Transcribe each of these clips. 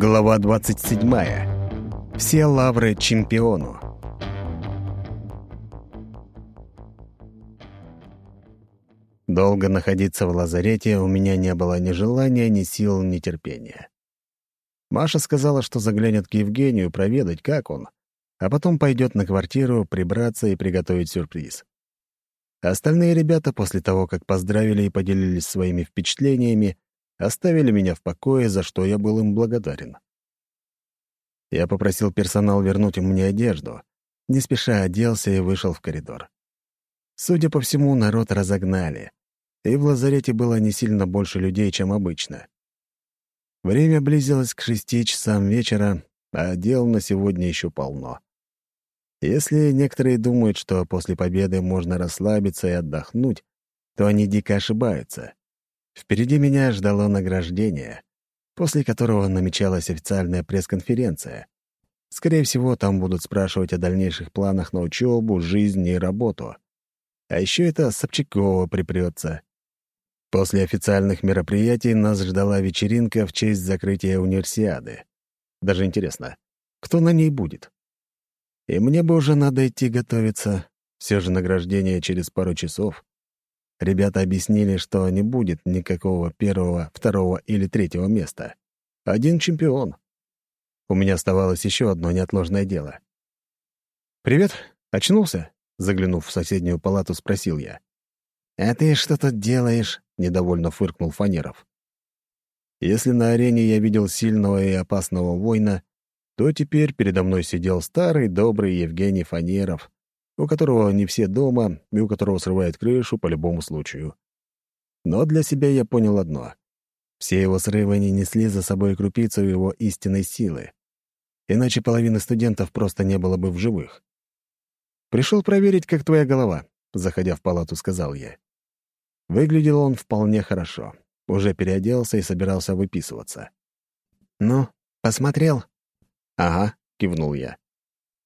Глава 27. Все лавры чемпиону. Долго находиться в лазарете у меня не было ни желания, ни сил, ни терпения. Маша сказала, что заглянет к Евгению проведать, как он, а потом пойдет на квартиру прибраться и приготовить сюрприз. Остальные ребята, после того, как поздравили и поделились своими впечатлениями, оставили меня в покое, за что я был им благодарен. Я попросил персонал вернуть мне одежду, не спеша оделся и вышел в коридор. Судя по всему, народ разогнали, и в лазарете было не сильно больше людей, чем обычно. Время близилось к шести часам вечера, а дел на сегодня еще полно. Если некоторые думают, что после победы можно расслабиться и отдохнуть, то они дико ошибаются. Впереди меня ждало награждение, после которого намечалась официальная пресс-конференция. Скорее всего, там будут спрашивать о дальнейших планах на учебу, жизнь и работу. А еще это Собчакова припрется. После официальных мероприятий нас ждала вечеринка в честь закрытия универсиады. Даже интересно, кто на ней будет? И мне бы уже надо идти готовиться. Все же награждение через пару часов. Ребята объяснили, что не будет никакого первого, второго или третьего места. Один чемпион. У меня оставалось еще одно неотложное дело. «Привет, очнулся?» Заглянув в соседнюю палату, спросил я. «А ты что тут делаешь?» — недовольно фыркнул Фанеров. Если на арене я видел сильного и опасного воина, то теперь передо мной сидел старый добрый Евгений Фанеров, у которого не все дома и у которого срывает крышу по любому случаю. Но для себя я понял одно. Все его срывы не несли за собой крупицу его истинной силы. Иначе половины студентов просто не было бы в живых. «Пришел проверить, как твоя голова», — заходя в палату, сказал я. Выглядел он вполне хорошо. Уже переоделся и собирался выписываться. «Ну, посмотрел?» «Ага», — кивнул я.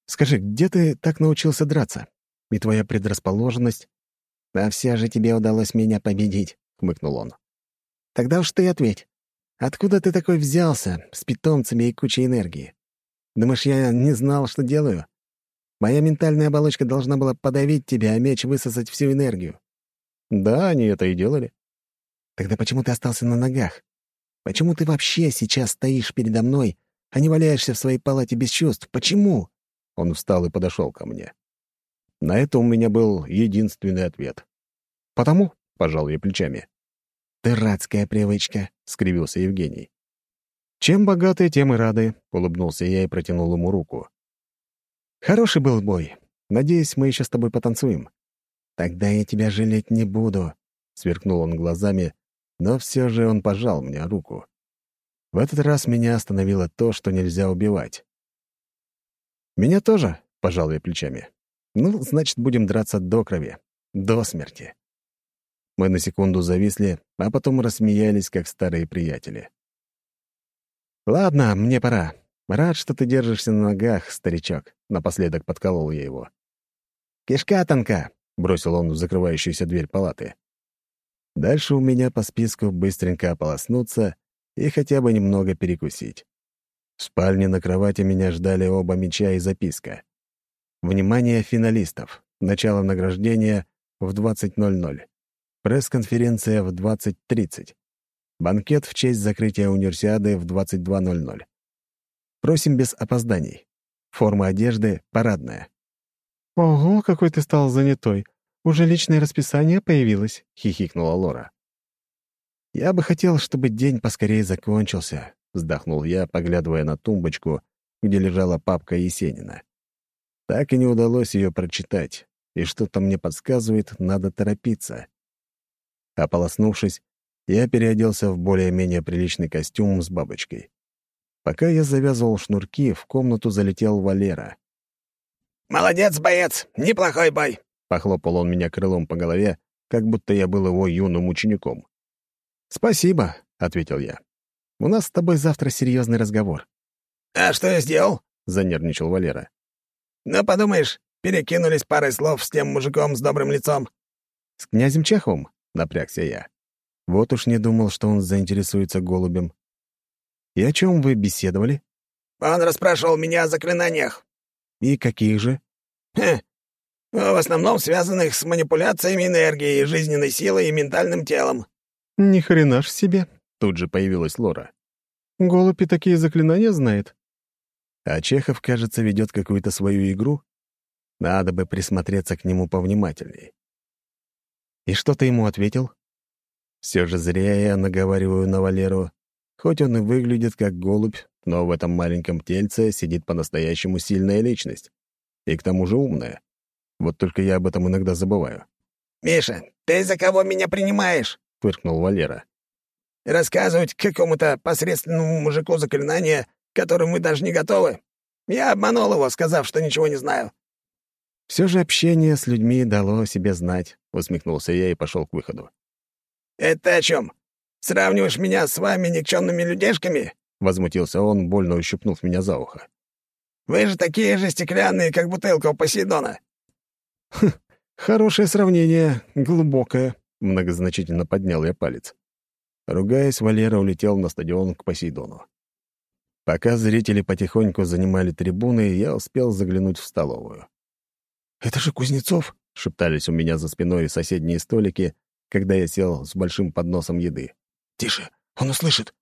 Скажи, где ты так научился драться? И твоя предрасположенность? А все же тебе удалось меня победить, — хмыкнул он. Тогда уж ты ответь. Откуда ты такой взялся, с питомцами и кучей энергии? Думаешь, я не знал, что делаю? Моя ментальная оболочка должна была подавить тебя, а меч высосать всю энергию. Да, они это и делали. Тогда почему ты остался на ногах? Почему ты вообще сейчас стоишь передо мной, а не валяешься в своей палате без чувств? Почему? Он встал и подошел ко мне. На это у меня был единственный ответ. «Потому?» — пожал я плечами. «Дурацкая привычка», — скривился Евгений. «Чем богатые, тем и рады», — улыбнулся я и протянул ему руку. «Хороший был бой. Надеюсь, мы еще с тобой потанцуем». «Тогда я тебя жалеть не буду», — сверкнул он глазами, но все же он пожал мне руку. В этот раз меня остановило то, что нельзя убивать. «Меня тоже», — пожал я плечами. «Ну, значит, будем драться до крови. До смерти». Мы на секунду зависли, а потом рассмеялись, как старые приятели. «Ладно, мне пора. Рад, что ты держишься на ногах, старичок», — напоследок подколол я его. «Кишка тонка», — бросил он в закрывающуюся дверь палаты. Дальше у меня по списку быстренько ополоснуться и хотя бы немного перекусить. В спальне на кровати меня ждали оба меча и записка. Внимание финалистов. Начало награждения в 20.00. Пресс-конференция в 20.30. Банкет в честь закрытия универсиады в 22.00. Просим без опозданий. Форма одежды парадная. «Ого, какой ты стал занятой. Уже личное расписание появилось», — хихикнула Лора. «Я бы хотел, чтобы день поскорее закончился, — вздохнул я, поглядывая на тумбочку, где лежала папка Есенина. Так и не удалось ее прочитать, и что-то мне подсказывает, надо торопиться. Ополоснувшись, я переоделся в более-менее приличный костюм с бабочкой. Пока я завязывал шнурки, в комнату залетел Валера. «Молодец, боец! Неплохой бой!» — похлопал он меня крылом по голове, как будто я был его юным учеником. «Спасибо», — ответил я. У нас с тобой завтра серьезный разговор». «А что я сделал?» — занервничал Валера. «Ну, подумаешь, перекинулись парой слов с тем мужиком с добрым лицом». «С князем Чеховым?» — напрягся я. Вот уж не думал, что он заинтересуется голубем. И о чем вы беседовали? Он расспрашивал меня о заклинаниях. И каких же? Хм. В основном связанных с манипуляциями энергией, жизненной силой и ментальным телом. Ни хрена ж себе. Тут же появилась Лора. Голубь и такие заклинания знает. А Чехов, кажется, ведет какую-то свою игру. Надо бы присмотреться к нему повнимательней. И что ты ему ответил? Все же зря я наговариваю на Валеру. Хоть он и выглядит как голубь, но в этом маленьком тельце сидит по-настоящему сильная личность. И к тому же умная. Вот только я об этом иногда забываю. «Миша, ты за кого меня принимаешь?» — фыркнул Валера. «Рассказывать какому-то посредственному мужику заклинания, которым мы даже не готовы? Я обманул его, сказав, что ничего не знаю». Все же общение с людьми дало о себе знать», — усмехнулся я и пошел к выходу. «Это о чем? Сравниваешь меня с вами никчемными людешками?» — возмутился он, больно ущипнув меня за ухо. «Вы же такие же стеклянные, как бутылка у Посейдона». «Хм, хорошее сравнение, глубокое», — многозначительно поднял я палец. Ругаясь, Валера улетел на стадион к Посейдону. Пока зрители потихоньку занимали трибуны, я успел заглянуть в столовую. «Это же Кузнецов!» — шептались у меня за спиной соседние столики, когда я сел с большим подносом еды. «Тише, он услышит!»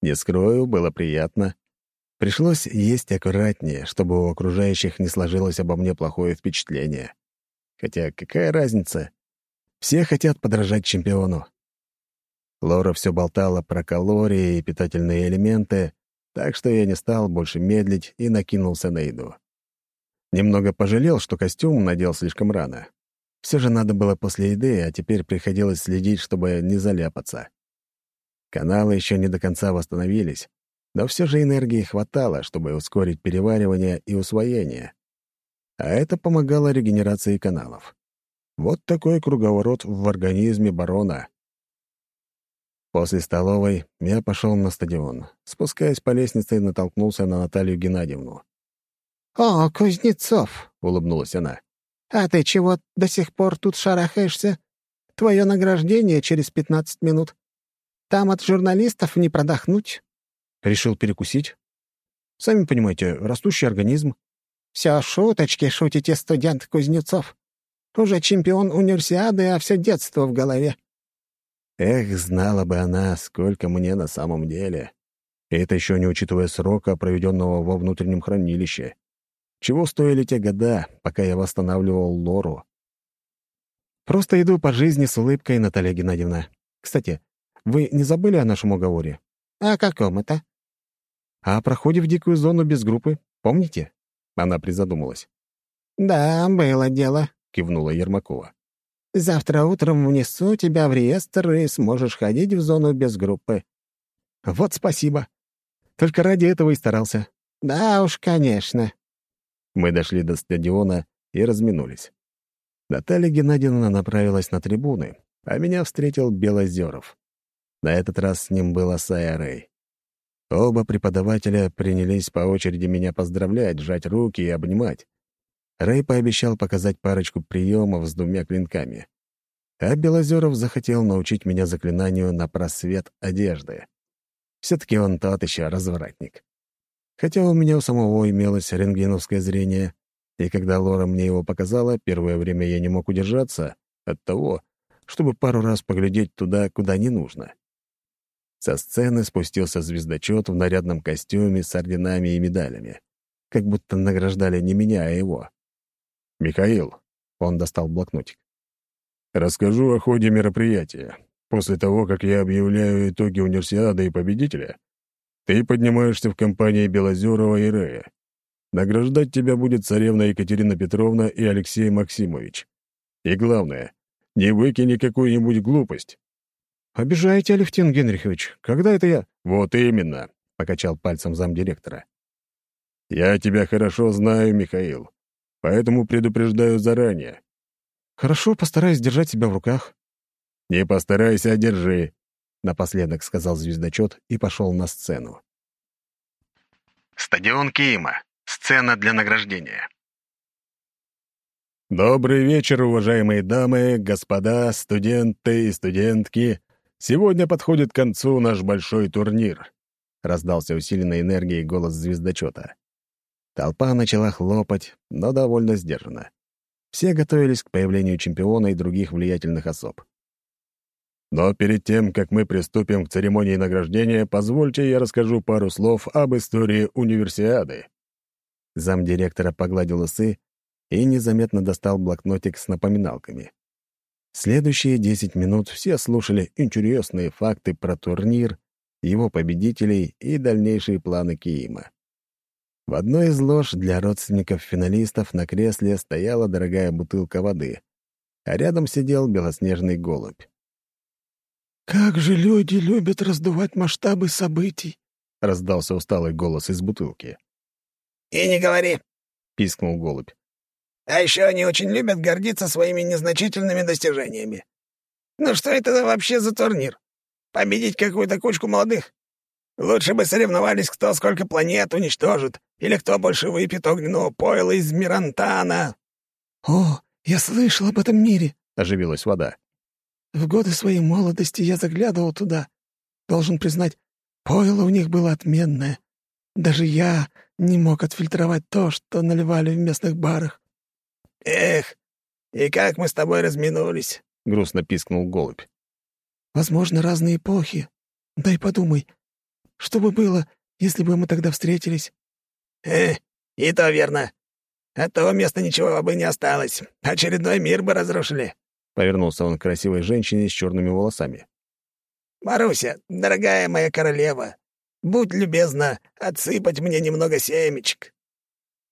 Не скрою, было приятно. Пришлось есть аккуратнее, чтобы у окружающих не сложилось обо мне плохое впечатление. Хотя какая разница? Все хотят подражать чемпиону. Лора все болтала про калории и питательные элементы, так что я не стал больше медлить и накинулся на еду. Немного пожалел, что костюм надел слишком рано. Все же надо было после еды, а теперь приходилось следить, чтобы не заляпаться. Каналы еще не до конца восстановились, но все же энергии хватало, чтобы ускорить переваривание и усвоение. А это помогало регенерации каналов. Вот такой круговорот в организме барона. После столовой я пошел на стадион. Спускаясь по лестнице, натолкнулся на Наталью Геннадьевну. «О, Кузнецов!» — улыбнулась она. «А ты чего до сих пор тут шарахаешься? Твое награждение через пятнадцать минут. Там от журналистов не продохнуть». Решил перекусить. Сами понимаете, растущий организм. Все шуточки шутите, студент Кузнецов. Уже чемпион универсиады, а все детство в голове. Эх, знала бы она, сколько мне на самом деле. И это еще не учитывая срока, проведенного во внутреннем хранилище. Чего стоили те года, пока я восстанавливал Лору? Просто иду по жизни с улыбкой, Наталья Геннадьевна. Кстати, вы не забыли о нашем уговоре? О каком это? О проходе в дикую зону без группы. Помните? Она призадумалась. Да, было дело, кивнула Ермакова. Завтра утром внесу тебя в реестр и сможешь ходить в зону без группы». «Вот спасибо. Только ради этого и старался». «Да уж, конечно». Мы дошли до стадиона и разминулись. Наталья Геннадьевна направилась на трибуны, а меня встретил Белозеров. На этот раз с ним была Сая Рэй. Оба преподавателя принялись по очереди меня поздравлять, сжать руки и обнимать. Рэй пообещал показать парочку приемов с двумя клинками. А Белозеров захотел научить меня заклинанию на просвет одежды. Все-таки он тот еще развратник. Хотя у меня у самого имелось рентгеновское зрение, и когда Лора мне его показала, первое время я не мог удержаться от того, чтобы пару раз поглядеть туда, куда не нужно. Со сцены спустился звездочет в нарядном костюме с орденами и медалями. Как будто награждали не меня, а его. «Михаил», — он достал блокнотик, — «расскажу о ходе мероприятия. После того, как я объявляю итоги универсиады и победителя, ты поднимаешься в компании Белозерова и Рея. Награждать тебя будет царевна Екатерина Петровна и Алексей Максимович. И главное, не выкини какую-нибудь глупость». «Обижаете, Алевтин Генрихович. Когда это я...» «Вот именно», — покачал пальцем замдиректора. «Я тебя хорошо знаю, Михаил поэтому предупреждаю заранее». «Хорошо, постараюсь держать себя в руках». «Не постарайся, а держи», — напоследок сказал звездочет и пошел на сцену. Стадион Киима. Сцена для награждения. Добрый вечер, уважаемые дамы, господа, студенты и студентки. Сегодня подходит к концу наш большой турнир. — раздался усиленной энергией голос звездочета. Толпа начала хлопать, но довольно сдержанно. Все готовились к появлению чемпиона и других влиятельных особ. Но перед тем, как мы приступим к церемонии награждения, позвольте я расскажу пару слов об истории универсиады. Замдиректора погладил усы и незаметно достал блокнотик с напоминалками. Следующие десять минут все слушали интересные факты про турнир, его победителей и дальнейшие планы Киима. В одной из лож для родственников финалистов на кресле стояла дорогая бутылка воды, а рядом сидел белоснежный голубь. «Как же люди любят раздувать масштабы событий!» — раздался усталый голос из бутылки. «И не говори!» — пискнул голубь. «А еще они очень любят гордиться своими незначительными достижениями. Ну что это вообще за турнир? Победить какую-то кучку молодых? Лучше бы соревновались, кто сколько планет уничтожит, или кто больше выпьет огненного пойла из Мирантана». «О, я слышал об этом мире!» — оживилась вода. В годы своей молодости я заглядывал туда. Должен признать, пойло у них было отменное. Даже я не мог отфильтровать то, что наливали в местных барах. «Эх, и как мы с тобой разминулись!» — грустно пискнул голубь. «Возможно, разные эпохи. Дай подумай, что бы было, если бы мы тогда встретились?» «Э, и то верно. От того места ничего бы не осталось. Очередной мир бы разрушили. — повернулся он к красивой женщине с черными волосами. «Маруся, дорогая моя королева, будь любезна отсыпать мне немного семечек».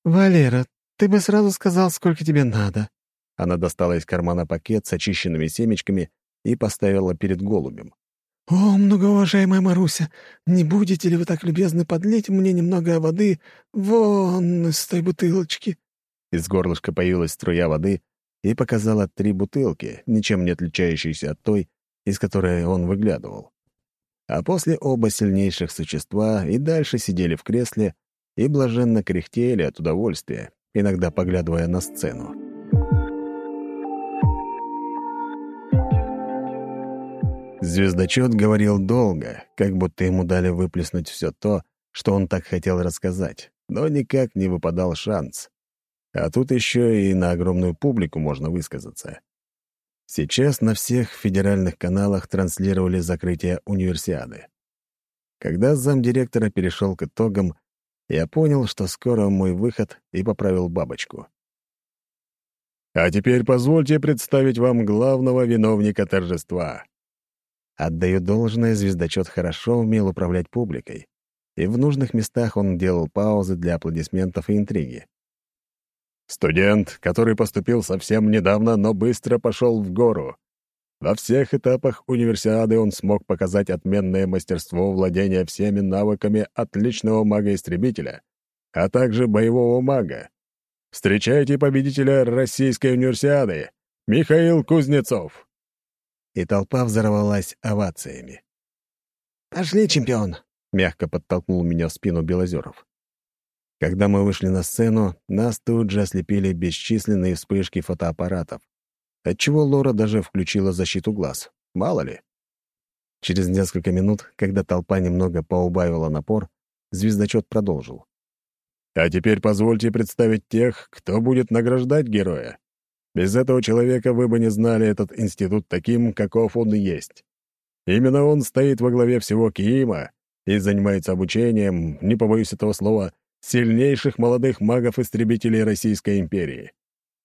«Валера, ты бы сразу сказал, сколько тебе надо». Она достала из кармана пакет с очищенными семечками и поставила перед голубем. «О, многоуважаемая Маруся, не будете ли вы так любезны подлить мне немного воды вон из той бутылочки?» Из горлышка появилась струя воды, и показала три бутылки, ничем не отличающиеся от той, из которой он выглядывал. А после оба сильнейших существа и дальше сидели в кресле и блаженно кряхтели от удовольствия, иногда поглядывая на сцену. Звездочет говорил долго, как будто ему дали выплеснуть все то, что он так хотел рассказать, но никак не выпадал шанс. А тут еще и на огромную публику можно высказаться. Сейчас на всех федеральных каналах транслировали закрытие универсиады. Когда замдиректора перешел к итогам, я понял, что скоро мой выход, и поправил бабочку. «А теперь позвольте представить вам главного виновника торжества». Отдаю должное, звездочет хорошо умел управлять публикой, и в нужных местах он делал паузы для аплодисментов и интриги. Студент, который поступил совсем недавно, но быстро пошел в гору. Во всех этапах универсиады он смог показать отменное мастерство владения всеми навыками отличного мага-истребителя, а также боевого мага. Встречайте победителя Российской универсиады, Михаил Кузнецов. И толпа взорвалась овациями. «Пошли, чемпион!» — мягко подтолкнул меня в спину Белозеров. Когда мы вышли на сцену, нас тут же ослепили бесчисленные вспышки фотоаппаратов, отчего Лора даже включила защиту глаз. Мало ли. Через несколько минут, когда толпа немного поубавила напор, звездочет продолжил. «А теперь позвольте представить тех, кто будет награждать героя. Без этого человека вы бы не знали этот институт таким, каков он и есть. Именно он стоит во главе всего Киима и занимается обучением, не побоюсь этого слова, сильнейших молодых магов-истребителей Российской империи.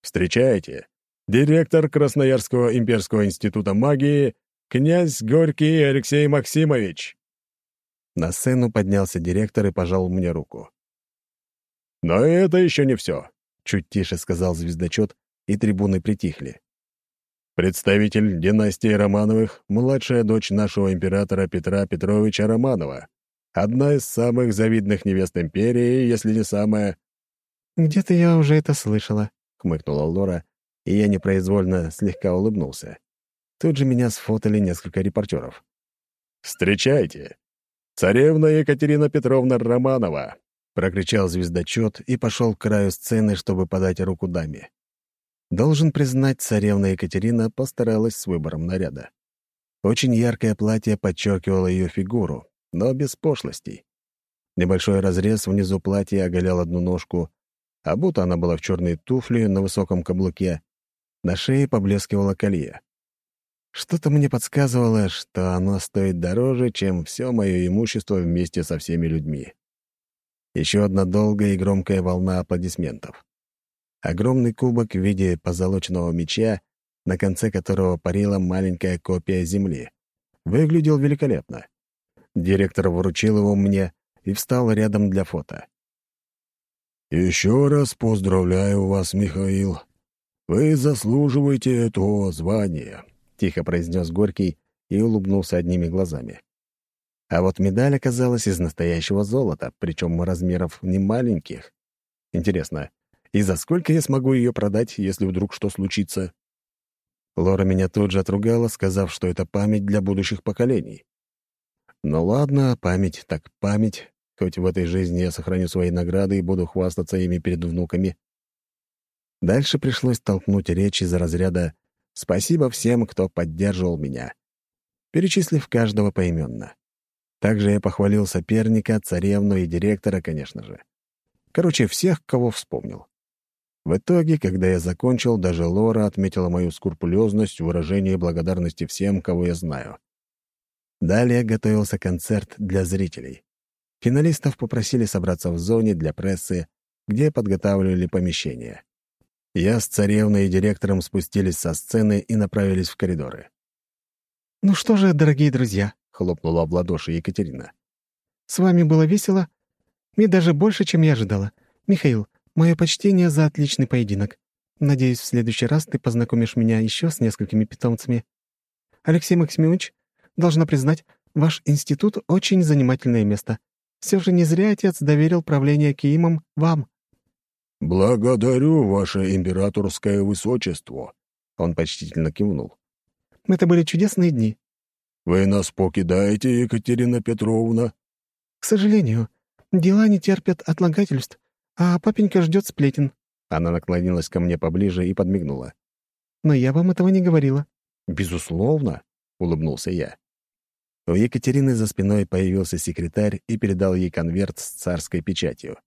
Встречайте, директор Красноярского имперского института магии, князь Горький Алексей Максимович. На сцену поднялся директор и пожал мне руку. «Но это еще не все», — чуть тише сказал звездочет, и трибуны притихли. Представитель династии Романовых, младшая дочь нашего императора Петра Петровича Романова, Одна из самых завидных невест Империи, если не самая...» «Где-то я уже это слышала», — хмыкнула Лора, и я непроизвольно слегка улыбнулся. Тут же меня сфотали несколько репортеров. «Встречайте! Царевна Екатерина Петровна Романова!» — прокричал звездочет и пошел к краю сцены, чтобы подать руку даме. Должен признать, царевна Екатерина постаралась с выбором наряда. Очень яркое платье подчеркивало ее фигуру, но без пошлостей. Небольшой разрез внизу платья оголял одну ножку, а будто она была в черной туфле на высоком каблуке. На шее поблескивало колье. Что-то мне подсказывало, что оно стоит дороже, чем все мое имущество вместе со всеми людьми. Еще одна долгая и громкая волна аплодисментов. Огромный кубок в виде позолоченного меча, на конце которого парила маленькая копия земли. Выглядел великолепно. Директор вручил его мне и встал рядом для фото. «Еще раз поздравляю вас, Михаил. Вы заслуживаете этого звания», — тихо произнес Горький и улыбнулся одними глазами. А вот медаль оказалась из настоящего золота, причем размеров не маленьких. Интересно, и за сколько я смогу ее продать, если вдруг что случится? Лора меня тут же отругала, сказав, что это память для будущих поколений. Ну ладно, память так память, хоть в этой жизни я сохраню свои награды и буду хвастаться ими перед внуками. Дальше пришлось толкнуть речь из разряда «Спасибо всем, кто поддерживал меня», перечислив каждого поименно. Также я похвалил соперника, царевну и директора, конечно же. Короче, всех, кого вспомнил. В итоге, когда я закончил, даже Лора отметила мою скрупулезность в выражении благодарности всем, кого я знаю. Далее готовился концерт для зрителей. Финалистов попросили собраться в зоне для прессы, где подготавливали помещение. Я с царевной и директором спустились со сцены и направились в коридоры. «Ну что же, дорогие друзья», — хлопнула в ладоши Екатерина. «С вами было весело и даже больше, чем я ожидала. Михаил, мое почтение за отличный поединок. Надеюсь, в следующий раз ты познакомишь меня еще с несколькими питомцами. Алексей Максимович, должна признать, ваш институт — очень занимательное место. Все же не зря отец доверил правление Киимом вам». «Благодарю, ваше императорское высочество», — он почтительно кивнул. «Это были чудесные дни». «Вы нас покидаете, Екатерина Петровна?» «К сожалению, дела не терпят отлагательств, а папенька ждет сплетен». Она наклонилась ко мне поближе и подмигнула. «Но я вам этого не говорила». «Безусловно», — улыбнулся я. У Екатерины за спиной появился секретарь и передал ей конверт с царской печатью.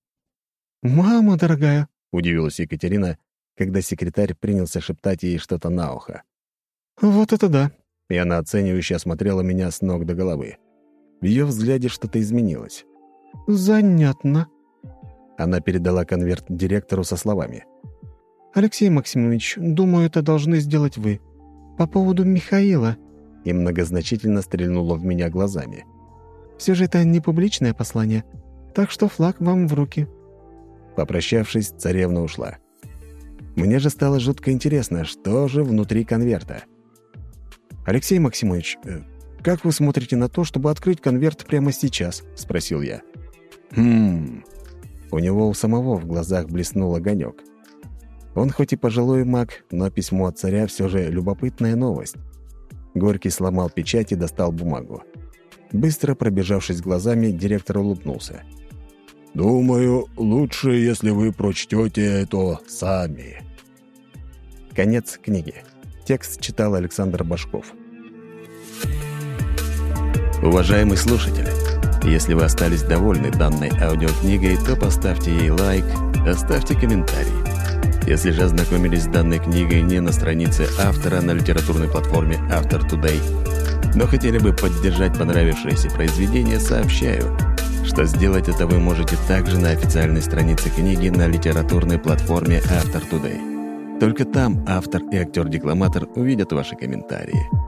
«Мама дорогая!» — удивилась Екатерина, когда секретарь принялся шептать ей что-то на ухо. «Вот это да!» И она оценивающе осмотрела меня с ног до головы. В ее взгляде что-то изменилось. «Занятно». Она передала конверт директору со словами. «Алексей Максимович, думаю, это должны сделать вы. По поводу Михаила». И многозначительно стрельнула в меня глазами. «Все же это не публичное послание, так что флаг вам в руки». Попрощавшись, царевна ушла. Мне же стало жутко интересно, что же внутри конверта. «Алексей Максимович, э, как вы смотрите на то, чтобы открыть конверт прямо сейчас?» — спросил я. «Хм...» У него у самого в глазах блеснул огонек. Он хоть и пожилой маг, но письмо от царя все же любопытная новость. Горький сломал печать и достал бумагу. Быстро пробежавшись глазами, директор улыбнулся. Думаю, лучше, если вы прочтете это сами. Конец книги. Текст читал Александр Башков. Уважаемый слушатель, если вы остались довольны данной аудиокнигой, то поставьте ей лайк, оставьте комментарий. Если же ознакомились с данной книгой не на странице автора на литературной платформе Автор Today, но хотели бы поддержать понравившееся произведение, сообщаю – что сделать это вы можете также на официальной странице книги на литературной платформе Автор Today. Только там автор и актер-декламатор увидят ваши комментарии.